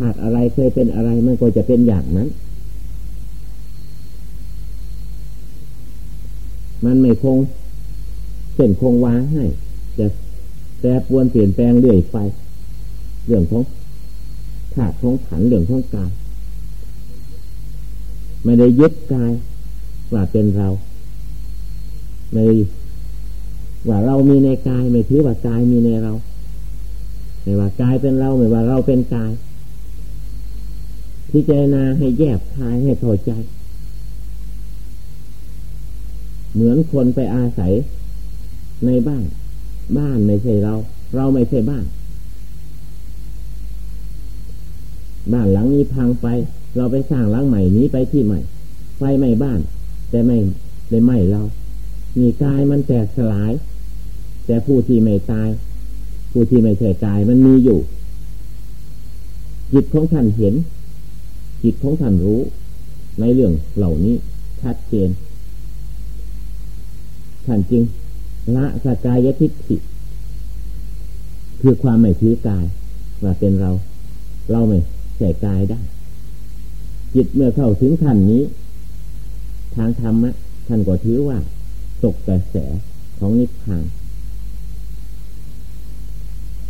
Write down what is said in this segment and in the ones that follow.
หากอะไรเคยเป็นอะไรมันก็จะเป็นอย่างนั้น มันไม่คงเส้นคงวาให้ จะแปรปวนเปลี่ยนแปลงเรื่อยไป เรื่องของธาตุของขันเรื่องของกายไม่ได้ยึดกายว่าเป็นเราไม่ว่าเรามีในกาย ไม่ถือว่ากายมีในเรา ไม่ว่ากายเป็นเรา ไม่ว่าเราเป็นกาย พิจารณาให้แยบคายให้พอใจ เหมือนคนไปอาศัยในบ้าน บ้านไม่ใช่เรา เราไม่ใช่บ้าน บ้านหลังนี้พังไป เราไปสร้างหลังใหม่นี้ไปที่ใหม่ ไฟไหม้บ้าน แต่ไม่ได้ไหม้เรา มีกายมันแตกสลาย แต่ผู้ที่ไม่ตาย ผู้ที่ไม่ใช่กายมันมีอยู่จิตของท่านเห็น จิตของท่านรู้ในเรื่องเหล่านี้ชัดเจนท่านจริงละสกายทิฏฐิคือความไม่ถือกายว่าเป็นเรา เราไม่ใส่กายได้ จิตเมื่อเข้าถึงขั้นนี้ ทางธรรมะท่านก็ถือว่า ตกกระแสของนิพพาน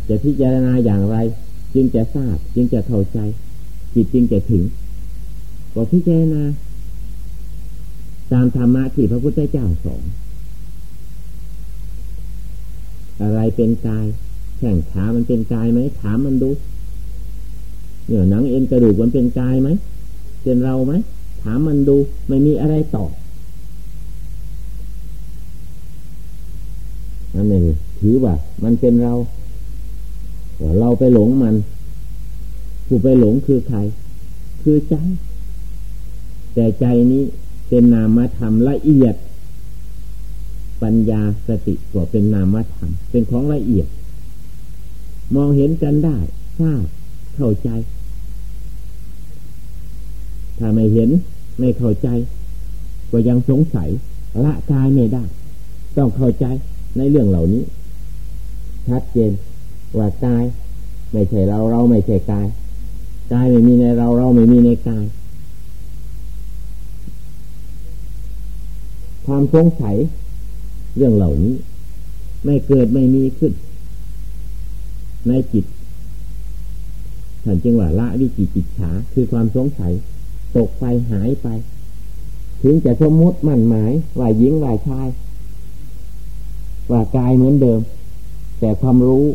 จะพิจารณาอย่างไร จึงจะทราบ จึงจะเข้าใจ จิตจึงจะถึง ก็พิจารณาตามธรรมะที่พระพุทธเจ้าสอนอะไรเป็นกายแข่งขามันเป็นกายไหมถามมันดูเนื้อหนังเอ็นกระดูกมันเป็นกายไหมเป็นเราไหมถามมันดูไม่มีอะไรตอบนั่นเองถือว่ามันเป็นเราว่าเราไปหลงมัน ผู้ไปหลงคือใคร คือใจ แต่ใจนี้เป็นนามธรรมละเอียด ปัญญาสติก็เป็นนามธรรม เป็นของละเอียด มองเห็นกันได้ทราบเข้าใจ ถ้าไม่เห็นไม่เข้าใจ ก็ยังสงสัย ละกายไม่ได้ ต้องเข้าใจในเรื่องเหล่านี้ ชัดเจนว่ากาย ไม่ใช่เราเราไม่ใช่กายกายไม่มีในเราเราไม่มีในกาย ความสงสัย เรื่องเหล่านี้ ไม่เกิดไม่มีขึ้น ในจิตท่านจึงว่าละวิจิจิตฉาคือความสงสัย ตกไปหายไป ถึงจะสมมติมั่นหมายว่าหญิงว่าชาย ว่ากายเหมือนเดิม แต่ความรู้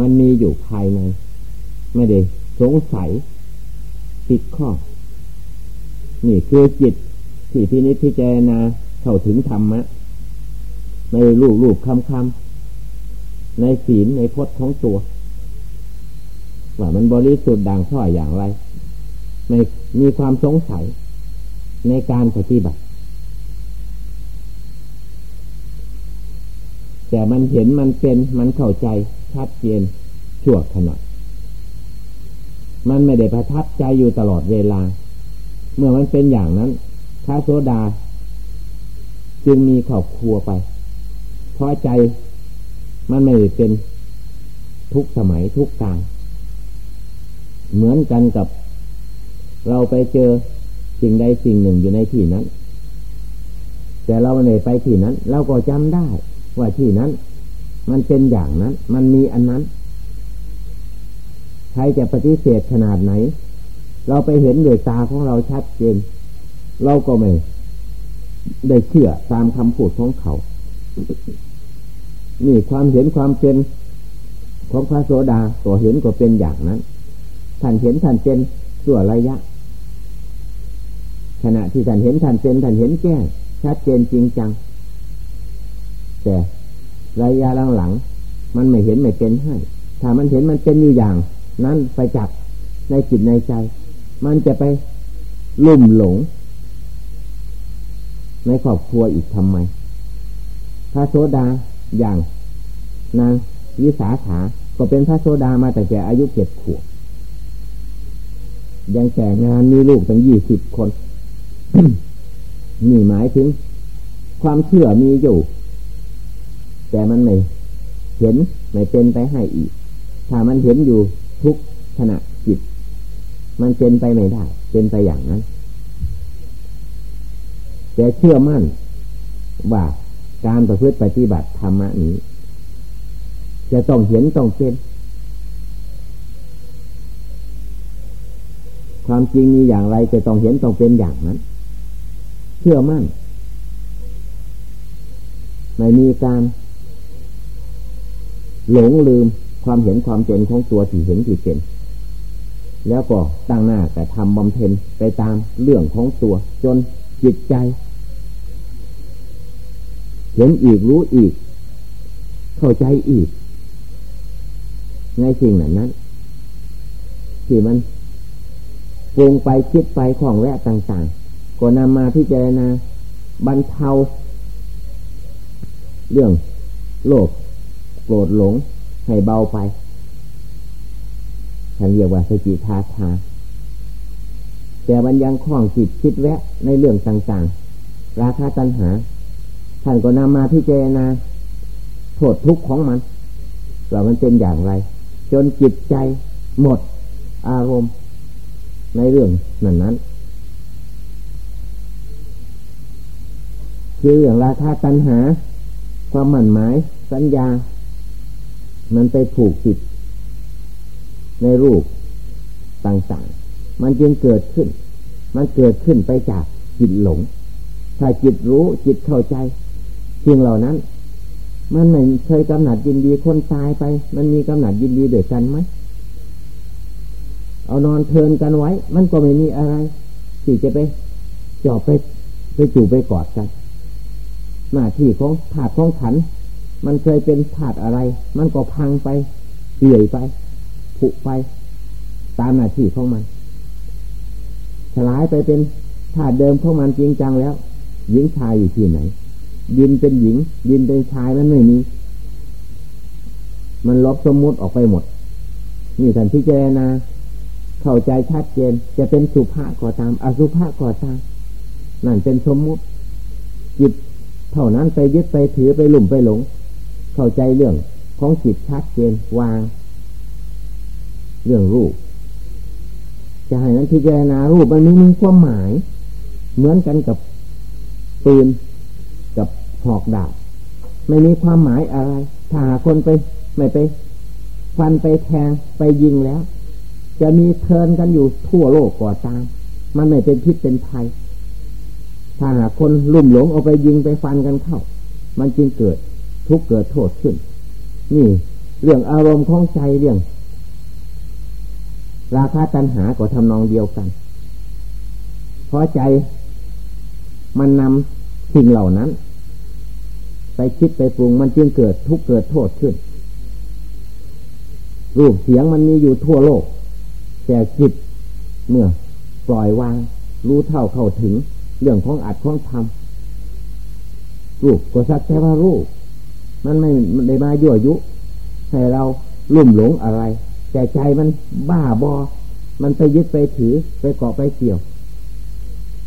มันมีอยู่ภายใน ไม่ได้สงสัยติดข้อ นี่คือจิต ที่พินิจพิจารณาเข้าถึงธรรมะ ในรูปรูปคำคำในศีลในพจน์ของตัว ว่ามันบริสุทธิ์ดังท่ออย่างไร ในมีความสงสัยในการปฏิบัติ แต่มันเห็นมันเป็นมันเข้าใจชัดเจนชั่วขณะมันไม่ได้ประทับใจอยู่ตลอดเวลา เมื่อมันเป็นอย่างนั้น พระโสดา จึงมีครอบครัวไป เพราะใจมันไม่เป็นทุกสมัยทุกการเหมือนกันกับ เราไปเจอสิ่งใดสิ่งหนึ่งอยู่ในที่นั้น แต่เราไม่ไปที่นั้น เราก็จำได้ว่าที่นั้น มันเป็นอย่างนั้น มันมีอันนั้น ใครจะปฏิเสธขนาดไหน เราไปเห็นด้วยตาของเราชัดเจน เราก็ไม่ได้เชื่อตามคำพูดของเขา นี่ความเห็นความเป็นของพระโสดาตัวเห็นก็เป็นอย่างนั้น ท่านเห็นท่านเป็นส่วระยะ ขณะที่ท่านเห็นท่านเป็นท่านเห็นแก้ชัดเจนจริงจัง แต่ระยะหลังๆมันไม่เห็นไม่เป็นให้ ถ้ามันเห็นมันเป็นอยู่อย่าง นั้นไปจับในจิตในใจ มันจะไปลุ่มหลง ในครอบครัวอีกทำไม พระโสดาอย่างนางวิสาขาก็เป็นพระโสดามาแต่แก่อายุเจ็ดขวบยังแต่งงานมีลูกถึงยี่สิบคนนี่หมายถึง ความเชื่อมีอยู่ แต่มันไม่เห็นไม่เป็นไปให้อีก ถ้ามันเห็นอยู่ทุกขณะจิต มันเป็นไปไม่ได้ เป็นไปอย่างนั้น แต่เชื่อมั่นว่าการประพฤติปฏิบัติธรรมนี้ จะต้องเห็นต้องเป็นความจริงมีอย่างไรจะต้องเห็นต้องเป็นอย่างนั้น เชื่อมั่น ไม่มีการ หลงลืมความเห็นความเป็นของตัวที่เห็นที่เป็นแล้วก็ตั้งหน้าแต่ทำบำเพ็ญไปตามเรื่องของตัว จนจิตใจ เห็นอีกรู้อีก เข้าใจอีก ในสิ่งนั้นนั้นที่มันปรุงไปคิดไปของแวะต่างๆ ก็นำมาพิจารณาบรรเทาเรื่องโลภโกรธหลง ให้เบาไปท่านเรียกว่าสจิทาทาแต่มันยังคล้องจิตคิดแวะในเรื่องต่างๆ ราคาตัณหา ท่านก็นำมาพิจารณาโทษทุกข์ของมันว่ามันเป็นอย่างไร จนจิตใจหมดอารมณ์ในเรื่องนั้นนั้นคืออย่างราคาตัณหา ความหมั่นหมาย สัญญา มันไปผูกจิต ในรูปต่างๆ มันจึงเกิดขึ้น มันเกิดขึ้นไปจากจิตหลง ถ้าจิตรู้จิตเข้าใจ สิ่งเหล่านั้น มันไม่เคยกำหนัดยินดีคนตายไป มันมีกำหนัดยินดีเดือดกันไหมเอานอนเพลินกันไว้ มันก็ไม่มีอะไรที่จะไปจอบไปไปจูบไปกอดกันหน้าที่ของถาดของขัน มันเคยเป็นถาดอะไร มันก็พังไปเปื่อยไปผุไป ตามหน้าที่ของมันสลายไปเป็นถาดเดิมของมันจริงจังแล้วหญิงชายอยู่ที่ไหน ยินเป็นหญิงยินเป็นชายมันไม่มี มันลบสมมุติออกไปหมด นี่ท่านพิจารณาเข้าใจชัดเจน จะเป็นสุภาพก็ตาม อสุภาพก็ตาม นั่นเป็นสมมุติ จิตเท่านั้นไปยึดไปถือไปหลุ่มไปหลง เข้าใจเรื่องของจิตชัดเจนวาง เรื่องรูป จะให้นั้นพิจารณารูปมันม่มีความหมาย เหมือนกันกับปืน หอกดาบไม่มีความหมายอะไร ถ้าคนไป ไม่ไป ฟันไปแทงไปยิงแล้ว จะมีเทินกันอยู่ทั่วโลกก่อตาม มันไม่เป็นพิษเป็นภัย ถ้าหากคนลุ่มหลงเอาไปยิงไปฟันกันเข้า มันจึงเกิดทุกเกิดโทษขึ้น นี่ เรื่องอารมณ์ของใจเรื่อง ราคาตัณหาก็ทำนองเดียวกันเพราะใจมันนำสิ่งเหล่านั้น ไปคิดไปปรุงมันจึงเกิดทุกเกิดโทษขึ้น รูปเสียงมันมีอยู่ทั่วโลก แต่จิตเมื่อปล่อยวาง รู้เท่าเข้าถึง เรื่องของอัดของทำรูปก็สักแต่ว่ารูปมันไม่ได้มายั่วยุ ให้เราลุ่มหลงอะไร แต่ใจมันบ้าบอ มันไปยึดไปถือไปเกาะไปเกี่ยว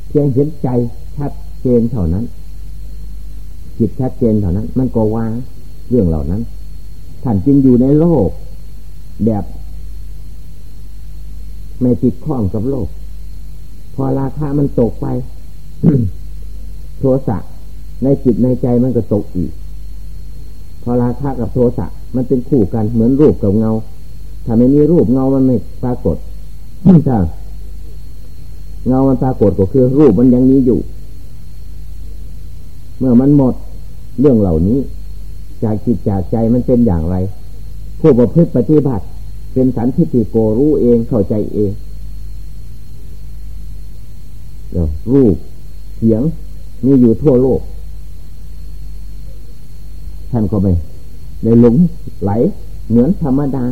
เพียงเห็นใจชัดเจนเท่านั้น จิตชัดเจนเท่านั้น มันก็วางเรื่องเหล่านั้น ท่านจึงอยู่ในโลก แบบไม่ติดข้องกับโลก พอราคามันตกไป โทสะในจิตในใจมันก็ตกอีก พอราคากับโทสะมันเป็นคู่กันเหมือนรูปกับเงา ถ้าไม่มีรูปเงามันไม่ปรากฏถ้าเงามันปรากฏก็คือ รูปมันยังมีอยู่ เมื่อมันหมด เรื่องเหล่านี้ จากจิตจากใจมันเป็นอย่างไร ผู้ประพฤติปฏิบัติ เป็นสันทิฏฐิโกรู้เองเข้าใจเองเดี๋ยวรูปเสียงมีอยู่ทั่วโลก ท่านก็ไม่ในหลงไหล เหมือนธรรมดา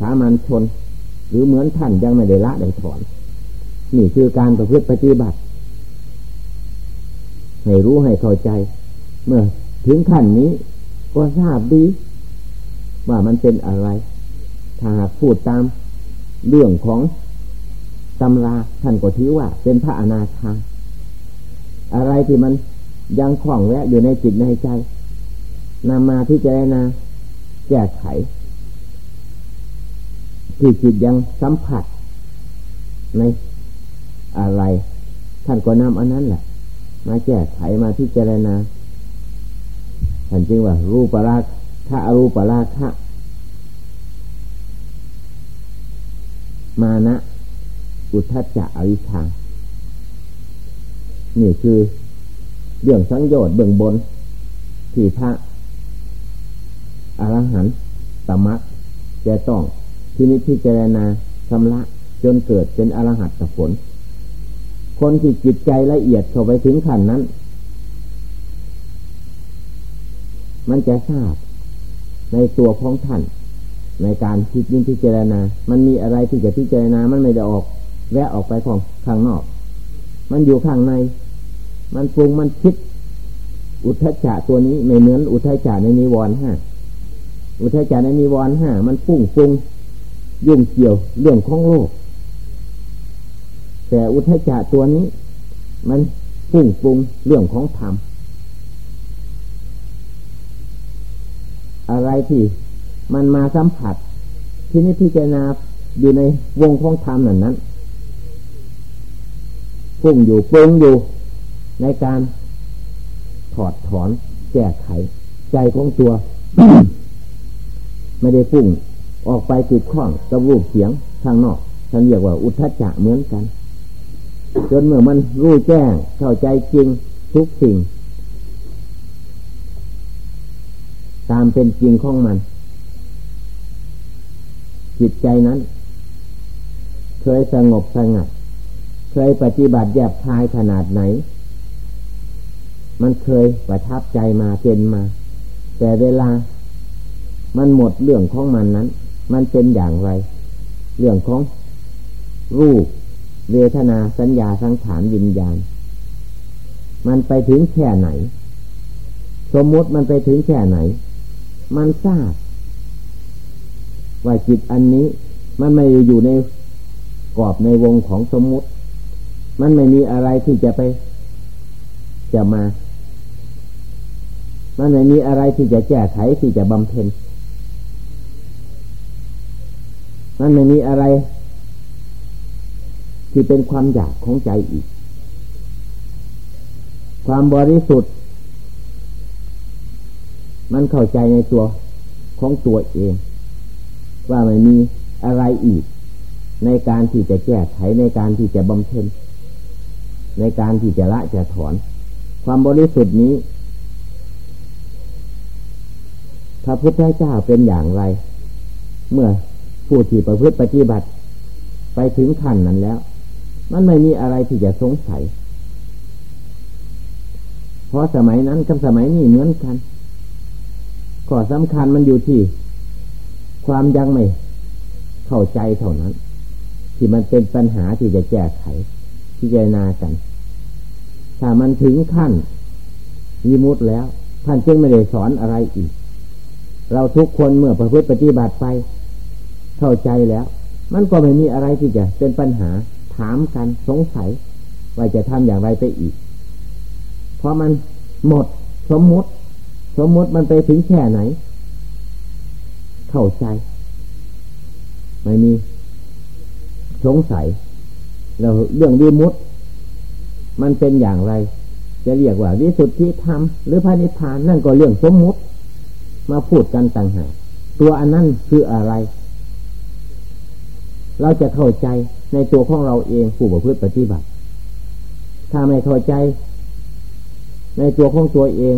สามัญชน หรือเหมือนท่านยังไม่ได้ละได้ถอนนี่คือการประพฤติปฏิบัติ ให้รู้ให้เข้าใจ เมื่อถึงขั้นนี้ ก็ทราบดี ว่ามันเป็นอะไร ถ้าพูดตามเรื่องของตำราท่านก็ถือว่า เป็นพระอนาคาอะไรที่มันยังคล่องแวะอยู่ในจิตในใจนำมาพิจารณาแก้ไข ที่จิตยังสัมผัสในอะไร ท่านก็นำอันนั้นแหละ มาแก้ไขมาที่เจรณา ท่านจึงว่า รูปราคะอรูปราคะมานะ อุทจจะอวิชชานี่คือเรื่องสังโยชน์เบื้องบน ที่พระอรหันต์ตมักจะต้องที่นี้ที่เจรณาชำระจนเกิดเป็นอรหัตผล คนที่จิตใจละเอียดเข้าไปถึงขั้นนั้น มันจะทราบในตัวของท่าน ในการคิดยิ่งพิจารณา มันมีอะไรที่จะพิจารณา มันไม่ได้ออก แวะออกไปของข้างนอก มันอยู่ข้างใน มันปรุงมันคิด อุทจจะตัวนี้ไม่เหมือนอุทจจะในนิวรณ์ห้าอุทจจะในนิวรณ์ห้ามันปุ้งปรุงยุ่งเกี่ยวเรื่องของโลก แต่อุทจจะตัวนี้ มันปุ้งปรุงเรื่องของธรรม อะไรที่มันมาสัมผัส ที่นี้พิจารณาอยู่ในวงของธรรมนั้นนั้นพุ่งอยู่ปรุงอยู่ในการถอดถอนแก้ไข ใจของตัว ไม่ได้พุ่งออกไปติดข้องกับรูปเสียงทางนอกท่านเรียกว่าอุทจจะเหมือนกัน จนเมื่อมันรู้แจ้งเข้าใจจริงทุกสิ่ง ตามเป็นจริงของมัน จิตใจนั้น เคยสงบสงัด เคยปฏิบัติแยบคายขนาดไหน มันเคยประทับใจมาเป็นมา แต่เวลา มันหมดเรื่องของมันนั้น มันเป็นอย่างไร เรื่องของรูปเวทนาสัญญาสังขารวิญญาณ มันไปถึงแค่ไหน สมมติมันไปถึงแค่ไหน มันทราบว่าจิตอันนี้ มันไม่อยู่ในกรอบในวงของสมมติ มันไม่มีอะไรที่จะไป จะมา มันไม่มีอะไรที่จะแก้ไขที่จะบำเพ็ญ มันไม่มีอะไร ที่เป็นความอยากของใจอีก ความบริสุทธิ์ มันเข้าใจในตัวของตัวเอง ว่าไม่มีอะไรอีก ในการที่จะแก้ไขในการที่จะบำเพ็ญในการที่จะละจะถอน ความบริสุทธิ์นี้พระพุทธเจ้าเป็นอย่างไร เมื่อผู้ที่ประพฤติปฏิบัติ ไปถึงขั้นนั้นแล้ว มันไม่มีอะไรที่จะสงสัย เพราะสมัยนั้นกับสมัยนี้เหมือนกัน ข้อสำคัญมันอยู่ที่ ความยังไม่เข้าใจเท่านั้น ที่มันเป็นปัญหาที่จะแก้ไขที่จะนากัน ถ้ามันถึงขั้นยีมุดแล้ว ท่านจึงไม่ได้สอนอะไรอีก เราทุกคนเมื่อประพฤติปฏิบัติไป เข้าใจแล้ว มันก็ไม่มีอะไรที่จะเป็นปัญหาถามกันสงสัย ว่าจะทำอย่างไรไปอีก เพราะมันหมดสมมุติ สมมติมันไปถึงแค่ไหน เข้าใจ ไม่มี สงสัยแล้วเรื่องวิมุตมันเป็นอย่างไร จะเรียกว่าวิสุทธิธรรมหรือพระนิพพานนั่นก็เรื่องสมมุติ มาพูดกันต่างหากตัวอันนั้นคืออะไร เราจะเข้าใจในตัวของเราเองผู้ประพฤติปฏิบัติ ถ้าไม่เข้าใจ ในตัวของตัวเอง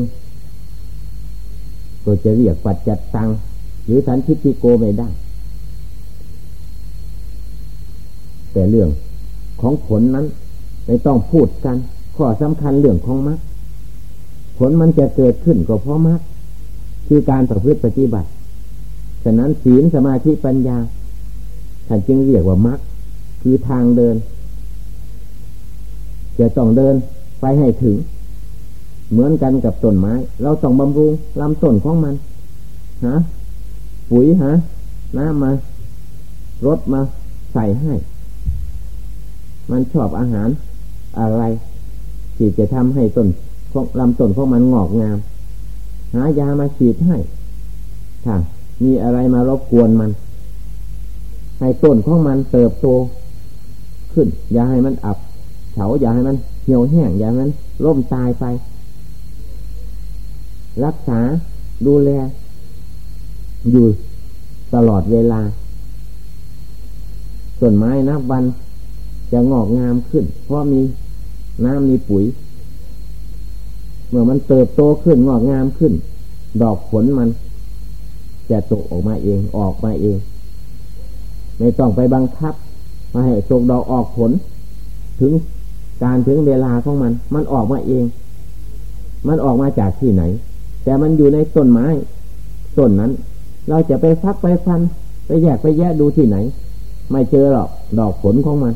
ก็จะเรียกปัจจัดตัง หรือสันทิฏฐิโกไม่ได้ แต่เรื่องของผลนั้น ไม่ต้องพูดกัน ข้อสำคัญเรื่องของมรรคผลมันจะเกิดขึ้นก็เพราะมรรคคือการประพฤติปฏิบัติฉะนั้นศีลสมาธิปัญญาท่านจึงเรียกว่ามรรคคือทางเดิน จะต้องเดินไปให้ถึง เหมือนกันกับต้นไม้ เราต้องบำรุงลำต้นของมันฮะปุ๋ยฮะน้ำมารถมาใส่ให้ มันชอบอาหารอะไร ที่จะทำให้ต้นลำต้นของมันงอกงาม หายามาฉีดให้ถ้ามีอะไรมารบกวนมัน ให้ต้นของมันเติบโตขึ้น อย่าให้มันอับเฉาอย่าให้มันเหี่ยวแห้งอย่าให้มันล่มตายไป รักษาดูแล อยู่ตลอดเวลาต้นไม้นับวันจะงอกงามขึ้น เพราะมีน้ำมีปุ๋ย เมื่อมันเติบโตขึ้นงอกงามขึ้น ดอกผลมัน จะตกออกมาเองออกมาเอง ไม่ต้องไปบังคับมาให้ตกดอกออกผล ถึงการถึงเวลาของมัน มันออกมาเอง มันออกมาจากที่ไหน แต่มันอยู่ในต้นไม้ต้นนั้น เราจะไปฟักไปฟัน ไปแยกไปแยะดูที่ไหน ไม่เจอหรอกดอกผลของมัน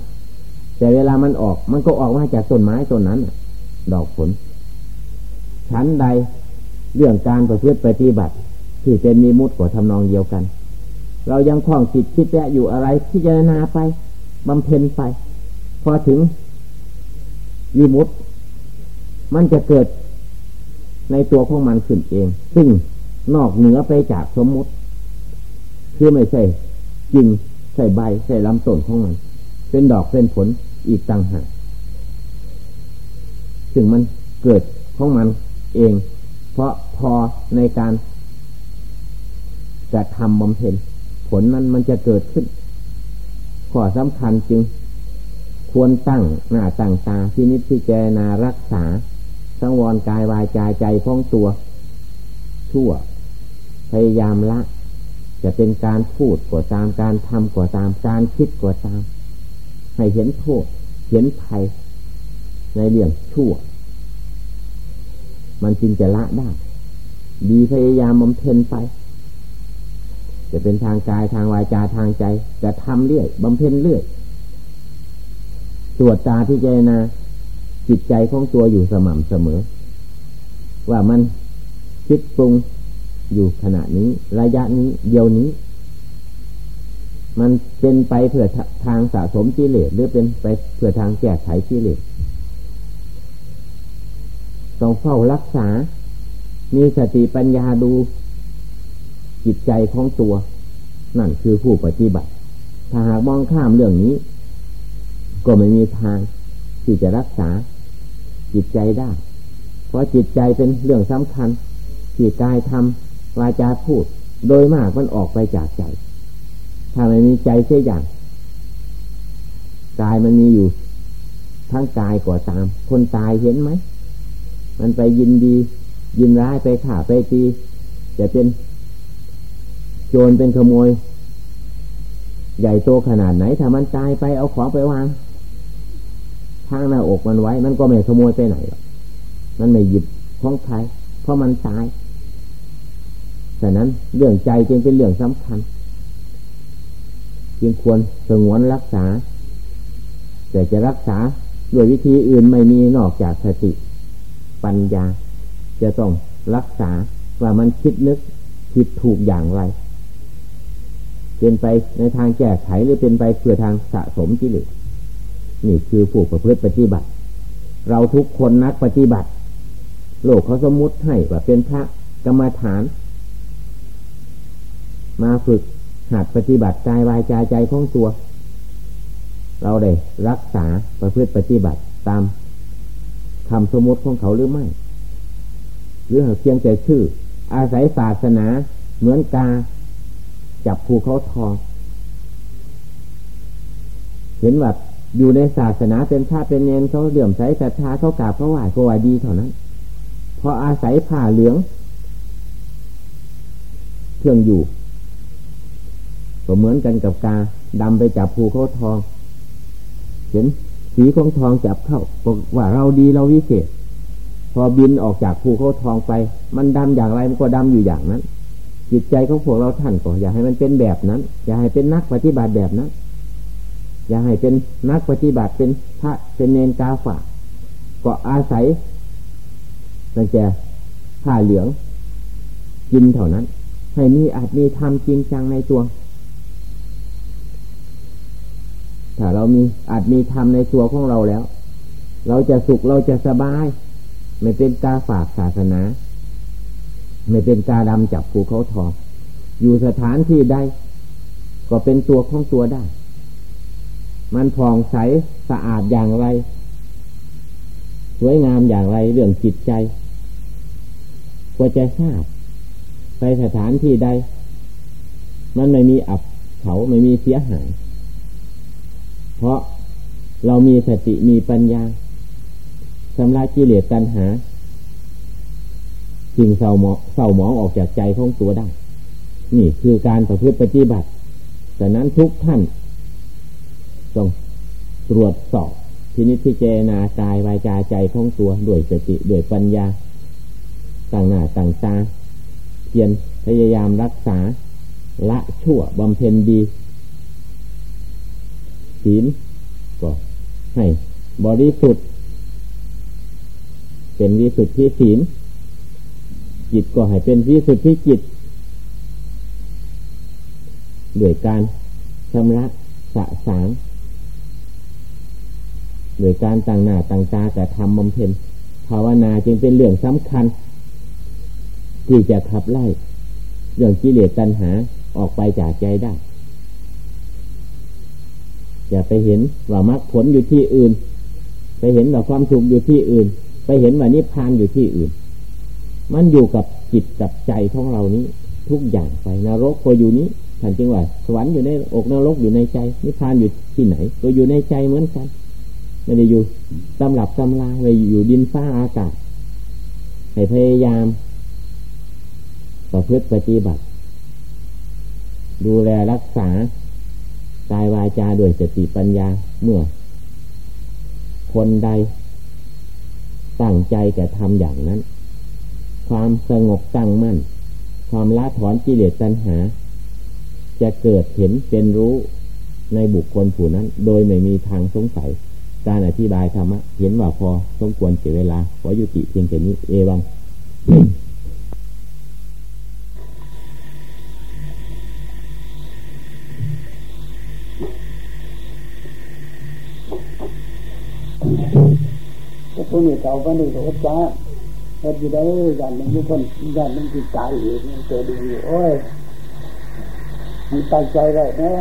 แต่เวลามันออก มันก็ออกมาจากต้นไม้ต้นนั้นดอกผล ชั้นใดเรื่องการประพฤติปฏิบัติ ที่เป็นมีมุดกว่าทำนองเดียวกัน เรายังคล้องจิตคิดแยะอยู่อะไรพิจารณาไปบำเพ็ญไป พอถึงวิมุตมันจะเกิด ในตัวของมันขึ้นเอง ซึ่งนอกเหนือไปจากสมมติ คือไม่ใช่จริงใส่ใบใส่ลำต้นของมัน เป็นดอกเป็นผลอีกต่างหากซึ่งมันเกิดของมันเอง เพราะพอในการจะทำบำเพ็ญผลนั้นมันจะเกิดขึ้น ข้อสำคัญจึง ควรตั้งหน้าตั้งตาที่นิพพิจารณารักษา สังวรกายวายใจใจของตัว ชั่ว พยายามละ จะเป็นการพูดกว่าตามการทำกว่าตามการคิดกว่าตาม ให้เห็นโทษ เห็นภัย ในเรื่องชั่ว มันจึงจะละได้ ดีพยายามบำเพ็ญไป จะเป็นทางกายทางวายจาทางใจ จะทำเรื่อยบำเพ็ญเรื่อยตรวจตาที่เจนา จิตใจของตัวอยู่สม่ำเสมอ ว่ามันคิดปรุงอยู่ขณะนี้ ระยะนี้เดียวนี้ มันเป็นไปเพื่อทางสะสมกิเลสหรือเป็นไปเพื่อทางแก้ไขกิเลสต้องเฝ้ารักษา มีสติปัญญาดูจิตใจของตัว นั่นคือผู้ปฏิบัติ ถ้าหากมองข้ามเรื่องนี้ ก็ไม่มีทางที่จะรักษา จิตใจได้ เพราะจิตใจเป็นเรื่องสำคัญ ที่กายทำวาจาพูด โดยมากมันออกไปจากใจ ถ้าไม่มีใจเช่อย่างกายมันมีอยู่ ทั้งกายก่อตาม คนตายเห็นไหม มันไปยินดี ยินร้ายไปข่าไปตีจะเป็น โจรเป็นขโมย ใหญ่โตขนาดไหน ถ้ามันตายไปเอาของไปวาง ทางหน้าอกมันไว้ มันก็ไม่ขโมยไปไหนหรอกมันไม่หยิบของใครเพราะมันตายแต่นั้นเรื่องใจจึงเป็นเรื่องสำคัญ จึงควรสงวนรักษา แต่จะรักษาด้วยวิธีอื่นไม่มีนอกจากสติ ปัญญา จะต้องรักษาว่ามันคิดนึกคิดถูกอย่างไร เป็นไปในทางแก้ไขหรือเป็นไปเพื่อทางสะสมกิเลส นี่คือผู้ประพฤติปฏิบัติ เราทุกคนนักปฏิบัติ โลกเขาสมมุติให้ว่าเป็นพระกรรมฐาน มาฝึกหัดปฏิบัติกายวายใจใจของตัว เราได้รักษาประพฤติปฏิบัติตามคำสมมติของเขาหรือไม่ หรือเพียงแต่ชื่อ อาศัยศาสนาเหมือนกา จับภูเขาทองเห็นว่า อยู่ในศาสนาเป็นชาเป็นเนนเขาเหลื่อมใสศรัทธาเขากราบเขาไหว้เขาไหวดีเท่านั้น พออาศัยผ้าเหลืองเครื่องอยู่ก็เหมือนกันกับกาดำไปจับภูเขาทอง เห็นสีของทองจับเข้าบอกว่าเราดีเราวิเศษ พอบินออกจากภูเขาทองไป มันดำอย่างไรมันก็ดำอยู่อย่างนั้น จิตใจของพวกเราท่านก็อย่าให้มันเป็นแบบนั้น อย่าให้เป็นนักปฏิบัติแบบนั้น อย่าให้เป็นนักปฏิบัติเป็นพระเป็นเนนกาฝากก็อาศัยนั่นแกผ้าเหลืองกินเท่านั้น ให้มีอาจมีธรรมจริงจังในตัว ถ้าเรามีอาจมีธรรมในตัวของเราแล้ว เราจะสุขเราจะสบาย ไม่เป็นกาฝากศาสนา ไม่เป็นกาดำจับภูเขาทองอยู่สถานที่ใดก็เป็นตัวของตัวได้ มันผ่องใสสะอาดอย่างไร สวยงามอย่างไรเรื่องจิตใจก็จะทราบไปสถานที่ใด มันไม่มีอับเขาไม่มีเสียหาย เพราะเรามีสติมีปัญญาชำระกิเลสตัณหาสิ่งเศร้าหมองเศร้าหมองออกจากใจของตัวได้ นี่คือการประพฤติปฏิบัติแต่นั้นทุกท่าน ต้องตรวจสอบพินิจพิจารณากายวายใจใจของตัวด้วยสติด้วยปัญญาต่างหน้าต่างตาเพียรพยายามรักษา ละชั่วบำเพ็ญดีศีลก็ให้บริสุทธิ์เป็นวิสุทธิศีลจิตก็ให้เป็นวิสุทธิจิตด้วยการชำระสะสาง โดยการต่างหน้าต่างตาแต่ทำบำเพ็ญภาวนาจึงเป็นเรื่องสำคัญ ที่จะขับไล่เรื่องกิเลสตัณหาออกไปจากใจได้ อย่าไปเห็นว่ามรรคผลอยู่ที่อื่น ไปเห็นว่าความสุขอยู่ที่อื่น ไปเห็นว่านิพพานอยู่ที่อื่น มันอยู่กับจิตกับใจของเรานี้ ทุกอย่างไปนรกก็อยู่นี้ท่านจึงว่าสวรรค์อยู่ในอกนรกอยู่ในใจนิพพานอยู่ที่ไหน ก็อยู่ในใจเหมือนกัน ไม่ได้อยู่ตำหลับตำลาไม่อยู่ดินฟ้าอากาศให้พยายามประพฤติปฏิบัติ ดูแลรักษากายวาจาด้วยสติปัญญาเมื่อ คนใดตั้งใจจะทำอย่างนั้น ความสงบตั้งมั่น ความละถอนกิเลสตัณหา จะเกิดเห็นเป็นรู้ในบุคคลผู้นั้น โดยไม่มีทางสงสัย การอธิบายธรรมะเห็นว่าพอสมควรเสียเวลา ขอยุติเพียงแค่นี้ เอวังพวกนี้เก่าก็นี่ก็จ้าเฮ็ดอยู่ได้ยันมันมีคนยันมันจิตใจอยู่มันเกิดอยู่โอ้ยมันตั้งใจได้นะ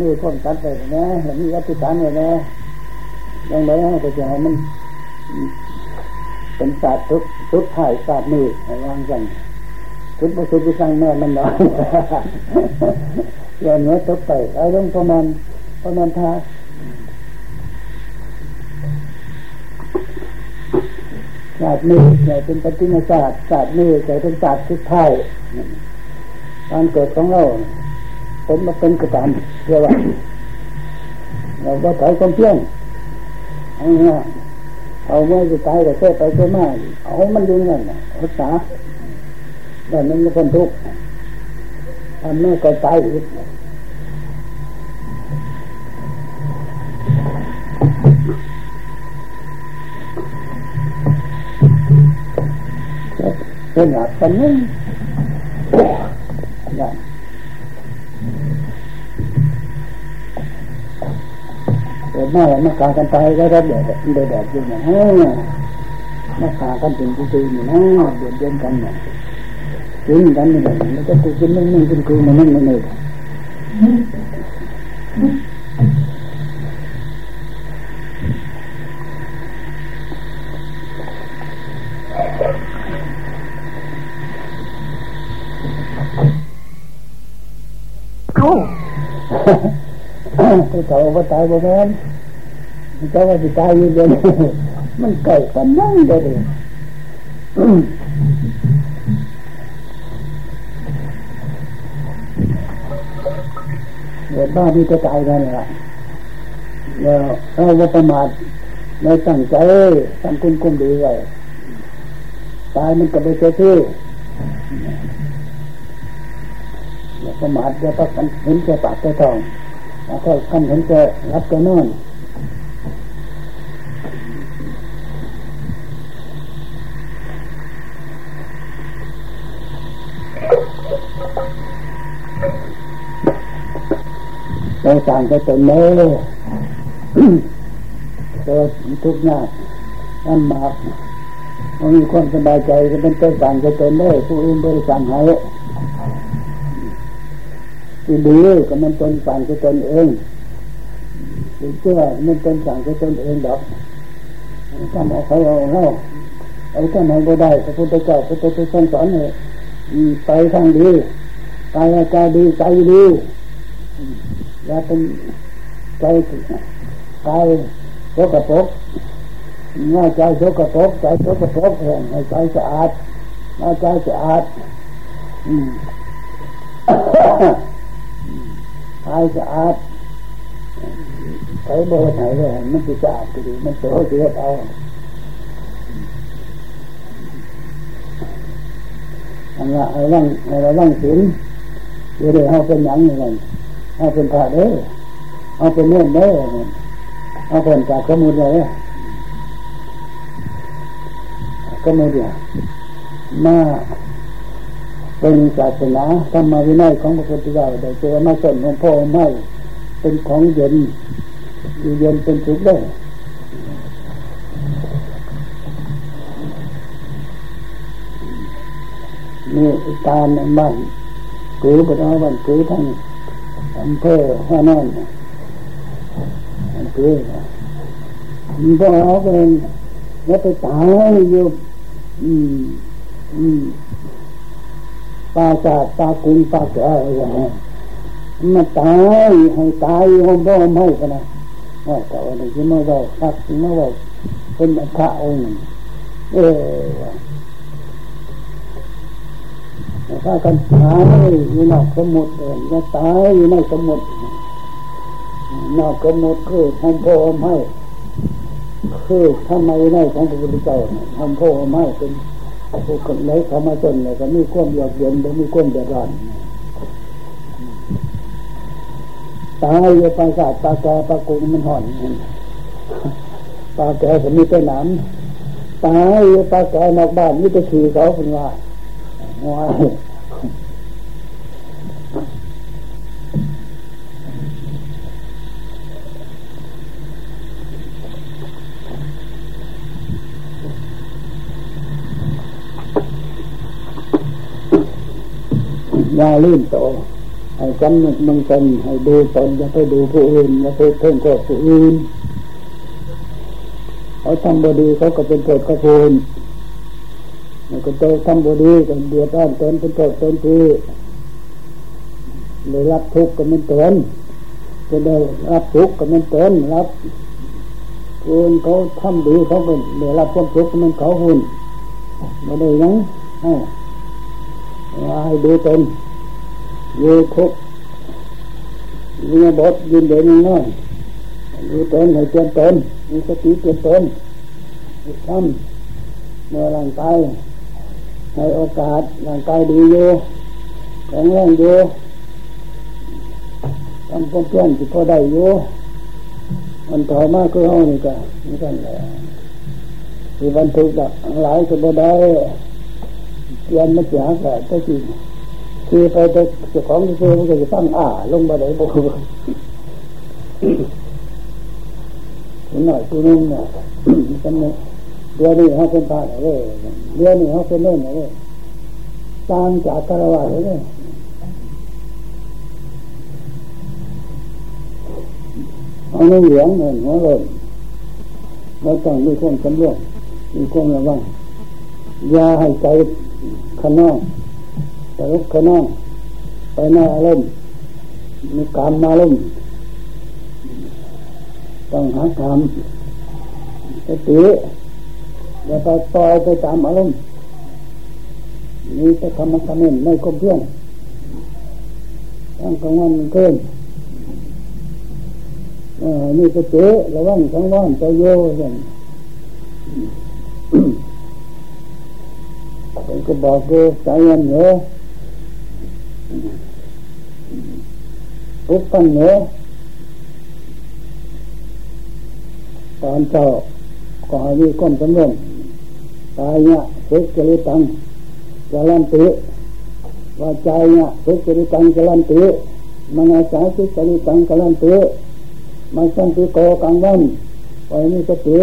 มือคนตัดไปนะแล้วมีอธิษฐานเลยนะยังไงก็จะให้มันเป็นศาสตร์ทุกทุกถ่ายศาสตร์มือวางกันคุณประสุทธิ์สร้างแม่มันหน่อยอย่างเนื้อตกไปไอ้ลงประมาณประมาณท่าศาสตร์นี้ใหญ่เป็นปฏิมาศาสตร์ศาสตร์นี้ใหญ่เป็นศาสตร์ทุกท้ายการเกิดของเรา ผมมาเป็นกระตันเรียกว่าเราก็ถอยความเพียงเอาเงี้ยเอาเมื่อจะตายก็เสียไปเสียมาเอามันอยู่นั่นรักษาแต่มันไม่คนทุกข์ทำแม่ก็ตายอีกเป็นหลักกันนึงนั่นเกิ ดมาแล้วมาขากันตายก็รับแดดแดดแดดอยู่เนี่ยมาขากันเป็นกูตีอยู่นะเดือดเดือนกันเนี่ยกินกันนี่แหละแล้วก็กูกินนึ่งนึ่งกินกูมันนึ่งมันเลยผู้เฒ่าว่าตายบ่แม่น เจ้าว่าสิตายอยู่เดี๋ยวมันเกิดกันนั่งเด้อเกิดบ้านนี่ก็ตายกันละแล้วเราว่าประมาทเราตั้งใจตั้งคุณคุมดีไว้ตายมันก็ไปเจอที่อย่าประมาทอย่าต้องเห็นแก่ปากแก่ทองแล้วก็ท่านเห็นแก่รับแก่นอน สั่งไปเป็นเนื้อเกิดทุกข์ยากอันมากมันมีความสบายใจก็เป็นตัวสั่งไปเป็นเนื้ผู้อื่นบริสั่งให้ที่ดีก็มันตนสั่งจะตนเองที่เชื่อมันตนสั่งจะตนเองดอกถ้าเอาใครเอาเล่าเอาท่านไหนก็ได้พระพุทธเจ้าพระพุทธเจ้าสอนเลยไปทางดีกายใจดีใจดี อย่าเป็นใจกายโสกปรกง่ายใจโสกปรกใจโสกปรกแห่งให้ใจสะอาดง่ายใจสะอาดกายสะอาดไปโบไหนเลยมันจะสะอาดดีมันโตเสียเอาอันละไอ้ร่างไอ้ร่างศีลเดี๋ยวเดี๋ยวเขาเป็นหยังอะไร เขาเป็นพระเด้อเขาเป็นเนื่อเด้อเขาเป็นจากสมุทรเลยก็ไม่เดียวมาเป็นศาสนาธรรมวินัยของพระพุทธเจ้าได้เจอมาส่วนของพ่อไม่เป็นของเย็นอยู่เย็นเป็นสุขได้นี่ตาในบ้านกือปนบ้านกือทั้ง อำเภอห้านอนกือมันก็เอาเป็นแล้วไปตายอยู่อืมอืมปาจาดปากุงปาแก่อะไรอย่างนี้มันตายให้ตายห้องพ่อไม่กันนะว่าแต่วันนี้ที่มาบอกคักมาบอกเป็นพระองค์เออ ถ้ากันตายอยู่นอกสมุทรเองจะตายอยู่ในสมุทรนอกสมุทรคือห้องพ่อไม่คือทำไมในของพระพุทธเจ้าห้องพ่อไม่เป็นผู้คนไหนเขามาจนเนี่ยก็มีความอยากเย็นมีความเดือดร้อนตายอยู่ปราสาทปลาแกปลากุงมันห่อนปลาแกผมมีแต่หนามตายอยู่ปลาแกนอกบ้านมีแต่ขี่เขาเป็นว่า ว้ายาลื่นโตให้จำนึกมึงตนให้ดูตนอย่าไปดูผู้อื่นอย่าไปเพ่งโทษผู้อื่นเขาทำบดีเขาก็เป็นโทษกระพูนมัน ก็โตทำบุดีก็เดือดร้อนตนเป็นโทษตนทีเลยรับทุกข์ก็มันตนจะได้รับทุกข์ก็มันตนรับคนเขาทำดีเขาเป็นได้รับความทุกข์ก็มันเขาหุ่นมาได้ยังให้ดูตนอยู่ทุกมีบทยืนเดินน้อยดูตนให้เตือนตนมีสติเตือนตนทำเมื่อร่างกาย ในโอกาสร่างกายดีอยู่แข็งแรงอยู่ทำเพื่อนที่พอได้อยู่มันต่อมาคือห้องนี่ก็นี่กันแหละที่บรรทุกหลายก็บ่ได้เตียนมาเสียก็ได้จริงคือไปเจ้าของที่ซื้อมันก็จะตั้งอ่าลงมาได้บอกคุณหน่อยคุณนุ่มเนี่ยกันเนี่ย เดี๋ยวนี้เขาเป็นพระเลยเดี๋ยวนี้เขาเป็นเล่นเลยต่างจากคารวะเลยเอาเรื่องเหลืองเงินหัวเลยเราต้องมีความสำรวมมีความระวังอย่าให้ใจขนองต่ลุกขนองไปหน้าอารมณ์มีกรรมาลุ่มต้องหากรรมสติ อย่าไปปล่อยไปตามอารมณ์นี่จะทำมาทำเองไม่คมเพียงตั้งกลางวันเกินนี่ก็เจ๊ระวังทั้งวันใจโย่อย่างเป็นก็บอกกูใจเย็นเหรอปุ๊บตั้งเหรอตอนเจ้าก็ให้มีความสำเร็จ กายเนี่ยทุกจริตังกลันติว่าใจเนี่ยทุกจริตังกลันติมันอาศัยฝึกจริตังกลันติมันสันติโกกังวันไปนี่สติ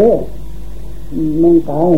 มันกาย